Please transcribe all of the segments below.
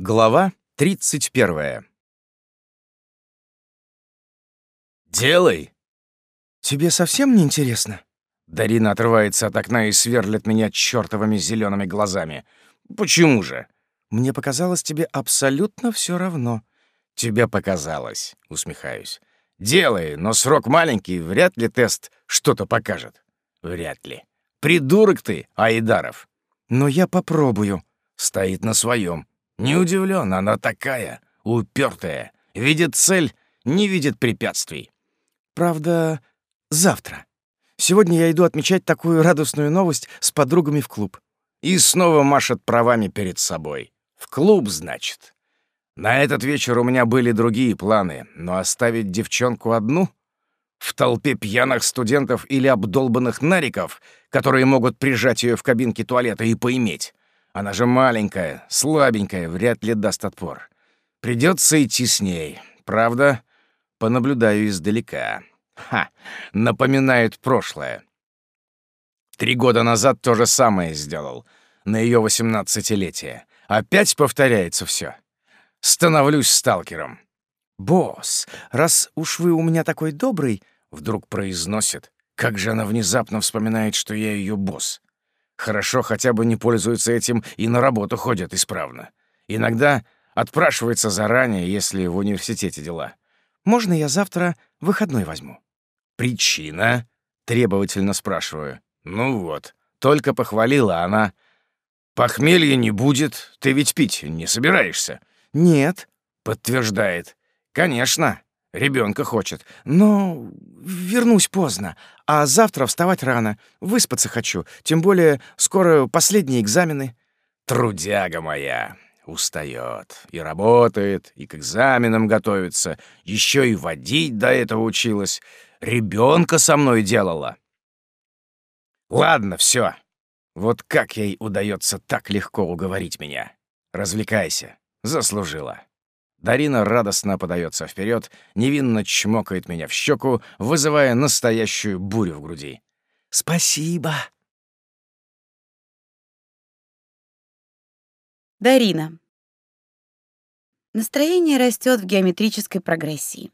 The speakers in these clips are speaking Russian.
Глава 31. «Делай!» «Тебе совсем не интересно?» Дарина отрывается от окна и сверлит меня чёртовыми зелёными глазами. «Почему же?» «Мне показалось, тебе абсолютно всё равно». «Тебе показалось», — усмехаюсь. «Делай, но срок маленький, вряд ли тест что-то покажет». «Вряд ли. Придурок ты, Айдаров». «Но я попробую». Стоит на своем. Не удивлен, она такая, упертая, видит цель, не видит препятствий. Правда, завтра. Сегодня я иду отмечать такую радостную новость с подругами в клуб. И снова машет правами перед собой. В клуб, значит. На этот вечер у меня были другие планы, но оставить девчонку одну в толпе пьяных студентов или обдолбанных нариков, которые могут прижать ее в кабинке туалета и поиметь. Она же маленькая, слабенькая, вряд ли даст отпор. Придется идти с ней. Правда, понаблюдаю издалека. Ха, напоминает прошлое. Три года назад то же самое сделал. На ее восемнадцатилетие. Опять повторяется все. Становлюсь сталкером. «Босс, раз уж вы у меня такой добрый», — вдруг произносит. Как же она внезапно вспоминает, что я ее босс. Хорошо хотя бы не пользуется этим и на работу ходят исправно. Иногда отпрашивается заранее, если в университете дела. «Можно я завтра выходной возьму?» «Причина?» — требовательно спрашиваю. «Ну вот, только похвалила она. Похмелья не будет, ты ведь пить не собираешься?» «Нет», — подтверждает. «Конечно, ребенка хочет. Но вернусь поздно, а завтра вставать рано. Выспаться хочу, тем более скоро последние экзамены. Трудяга моя устает и работает, и к экзаменам готовится, еще и водить до этого училась, ребенка со мной делала. Ладно, все. Вот как ей удается так легко уговорить меня? Развлекайся, заслужила. Дарина радостно подается вперед, невинно чмокает меня в щеку, вызывая настоящую бурю в груди. «Спасибо!» Дарина. Настроение растет в геометрической прогрессии.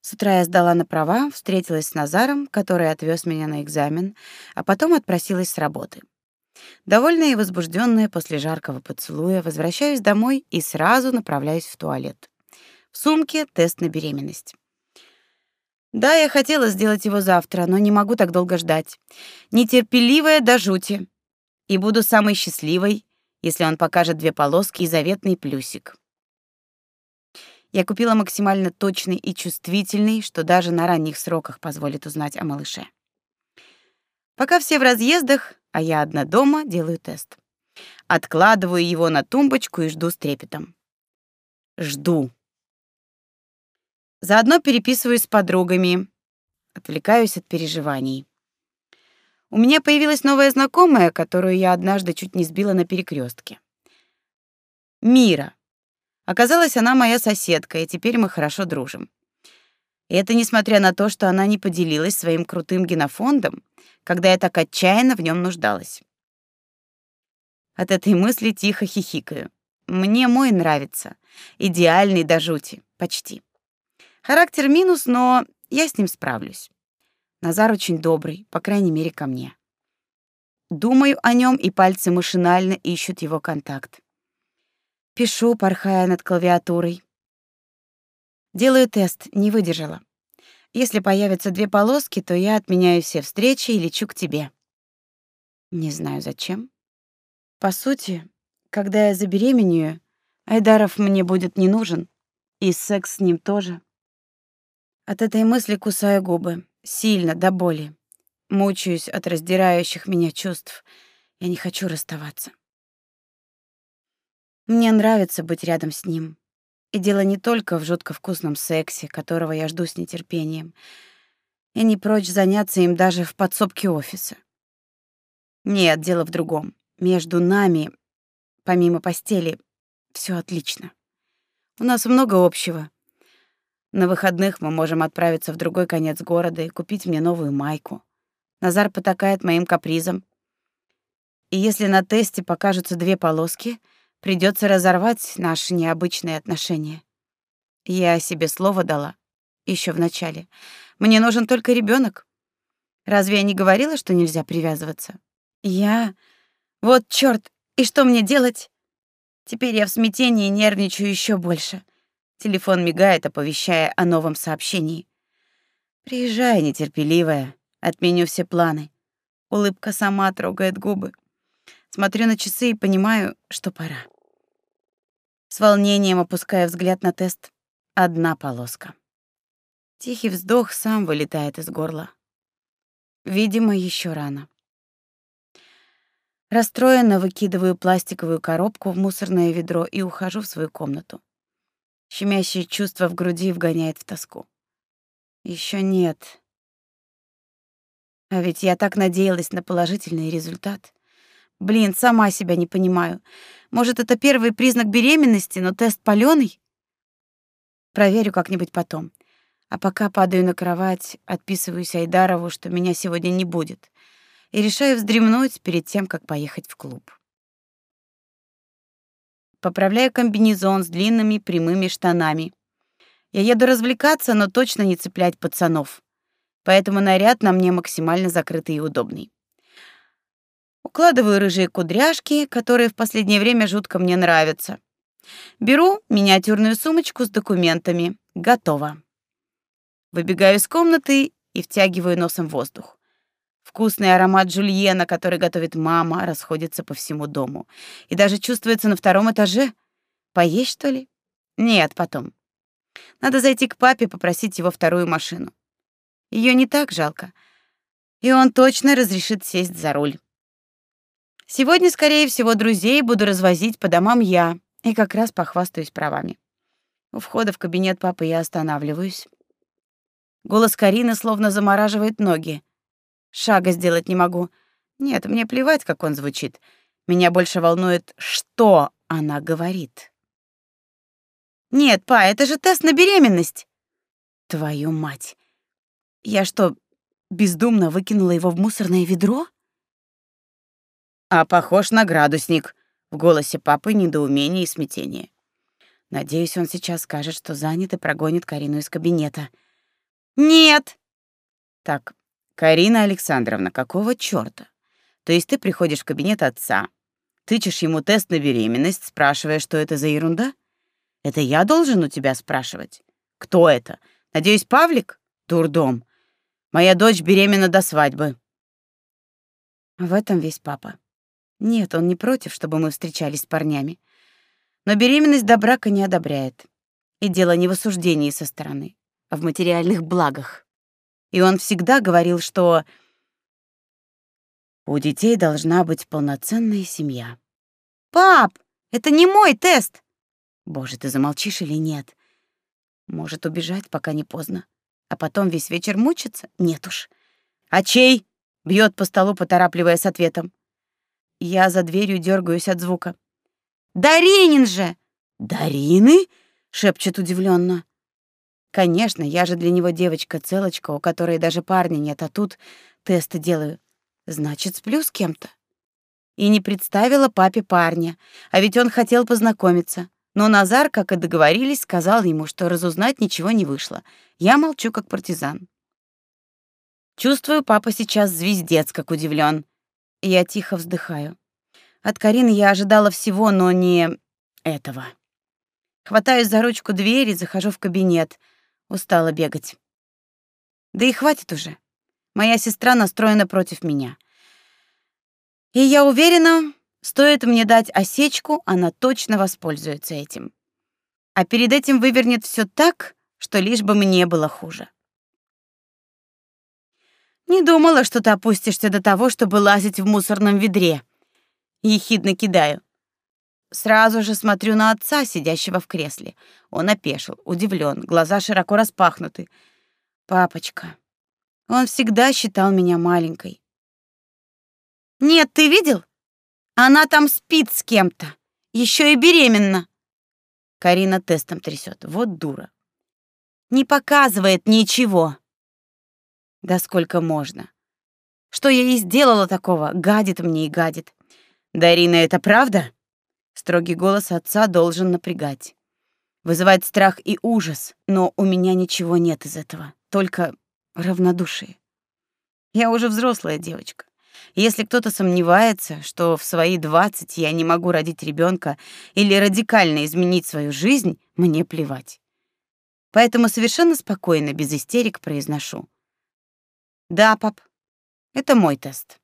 С утра я сдала на права, встретилась с Назаром, который отвез меня на экзамен, а потом отпросилась с работы. Довольная и возбужденная после жаркого поцелуя, возвращаюсь домой и сразу направляюсь в туалет. В сумке тест на беременность. Да, я хотела сделать его завтра, но не могу так долго ждать. Нетерпеливая до жути. И буду самой счастливой, если он покажет две полоски и заветный плюсик. Я купила максимально точный и чувствительный, что даже на ранних сроках позволит узнать о малыше. Пока все в разъездах, а я одна дома, делаю тест. Откладываю его на тумбочку и жду с трепетом. Жду. Заодно переписываюсь с подругами. Отвлекаюсь от переживаний. У меня появилась новая знакомая, которую я однажды чуть не сбила на перекрестке. Мира. Оказалось, она моя соседка, и теперь мы хорошо дружим. И это несмотря на то, что она не поделилась своим крутым генофондом, когда я так отчаянно в нем нуждалась. От этой мысли тихо хихикаю. Мне мой нравится. Идеальный до жути. Почти. Характер минус, но я с ним справлюсь. Назар очень добрый, по крайней мере, ко мне. Думаю о нем, и пальцы машинально ищут его контакт. Пишу, порхая над клавиатурой. Делаю тест, не выдержала. Если появятся две полоски, то я отменяю все встречи и лечу к тебе. Не знаю зачем. По сути, когда я забеременею, Айдаров мне будет не нужен, и секс с ним тоже. От этой мысли кусаю губы, сильно, до боли. Мучаюсь от раздирающих меня чувств. Я не хочу расставаться. Мне нравится быть рядом с ним. И дело не только в жутко вкусном сексе, которого я жду с нетерпением. Я не прочь заняться им даже в подсобке офиса. Нет, дело в другом. Между нами, помимо постели, все отлично. У нас много общего. На выходных мы можем отправиться в другой конец города и купить мне новую майку. Назар потакает моим капризом. И если на тесте покажутся две полоски, Придется разорвать наши необычные отношения. Я себе слово дала еще в начале. Мне нужен только ребенок. Разве я не говорила, что нельзя привязываться? Я... Вот чёрт, и что мне делать? Теперь я в смятении и нервничаю еще больше. Телефон мигает, оповещая о новом сообщении. Приезжай, нетерпеливая, отменю все планы. Улыбка сама трогает губы. Смотрю на часы и понимаю, что пора. С волнением опускаю взгляд на тест. Одна полоска. Тихий вздох сам вылетает из горла. Видимо, еще рано. Расстроенно выкидываю пластиковую коробку в мусорное ведро и ухожу в свою комнату. Щемящее чувство в груди вгоняет в тоску. Еще нет. А ведь я так надеялась на положительный результат. Блин, сама себя не понимаю. Может, это первый признак беременности, но тест палёный? Проверю как-нибудь потом. А пока падаю на кровать, отписываюсь Айдарову, что меня сегодня не будет, и решаю вздремнуть перед тем, как поехать в клуб. Поправляю комбинезон с длинными прямыми штанами. Я еду развлекаться, но точно не цеплять пацанов. Поэтому наряд на мне максимально закрытый и удобный. Укладываю рыжие кудряшки, которые в последнее время жутко мне нравятся. Беру миниатюрную сумочку с документами. Готово. Выбегаю из комнаты и втягиваю носом воздух. Вкусный аромат жульена, который готовит мама, расходится по всему дому. И даже чувствуется на втором этаже. Поесть, что ли? Нет, потом. Надо зайти к папе, попросить его вторую машину. Ее не так жалко. И он точно разрешит сесть за руль. Сегодня, скорее всего, друзей буду развозить по домам я, и как раз похвастаюсь правами. У входа в кабинет папы я останавливаюсь. Голос Карины словно замораживает ноги. Шага сделать не могу. Нет, мне плевать, как он звучит. Меня больше волнует, что она говорит. Нет, па, это же тест на беременность. Твою мать. Я что, бездумно выкинула его в мусорное ведро? А похож на градусник. В голосе папы недоумение и смятение. Надеюсь, он сейчас скажет, что занят и прогонит Карину из кабинета. Нет. Так, Карина Александровна, какого чёрта? То есть ты приходишь в кабинет отца, тычешь ему тест на беременность, спрашивая, что это за ерунда? Это я должен у тебя спрашивать? Кто это? Надеюсь, Павлик? Дурдом. Моя дочь беременна до свадьбы. В этом весь папа. Нет, он не против, чтобы мы встречались с парнями. Но беременность до брака не одобряет. И дело не в осуждении со стороны, а в материальных благах. И он всегда говорил, что у детей должна быть полноценная семья. «Пап, это не мой тест!» «Боже, ты замолчишь или нет?» «Может убежать, пока не поздно. А потом весь вечер мучиться? Нет уж». «А чей?» — бьет по столу, поторапливая с ответом. Я за дверью дергаюсь от звука. «Даринин же!» «Дарины?» — шепчет удивленно. «Конечно, я же для него девочка-целочка, у которой даже парня нет, а тут тесты делаю. Значит, сплю с кем-то». И не представила папе парня, а ведь он хотел познакомиться. Но Назар, как и договорились, сказал ему, что разузнать ничего не вышло. Я молчу, как партизан. Чувствую, папа сейчас звездец, как удивлен. Я тихо вздыхаю. От Карины я ожидала всего, но не этого. Хватаюсь за ручку двери, захожу в кабинет. Устала бегать. Да и хватит уже. Моя сестра настроена против меня. И я уверена, стоит мне дать осечку, она точно воспользуется этим. А перед этим вывернет все так, что лишь бы мне было хуже. Не думала, что ты опустишься до того, чтобы лазить в мусорном ведре. Ехидно кидаю. Сразу же смотрю на отца, сидящего в кресле. Он опешил, удивлен, глаза широко распахнуты. Папочка. Он всегда считал меня маленькой. Нет, ты видел? Она там спит с кем-то. Еще и беременна. Карина тестом трясет. Вот дура. Не показывает ничего. Да сколько можно? Что я ей сделала такого? Гадит мне и гадит. Дарина, это правда? Строгий голос отца должен напрягать. Вызывать страх и ужас, но у меня ничего нет из этого, только равнодушие. Я уже взрослая девочка. Если кто-то сомневается, что в свои 20 я не могу родить ребенка или радикально изменить свою жизнь, мне плевать. Поэтому совершенно спокойно, без истерик произношу. Да, пап, это мой тест.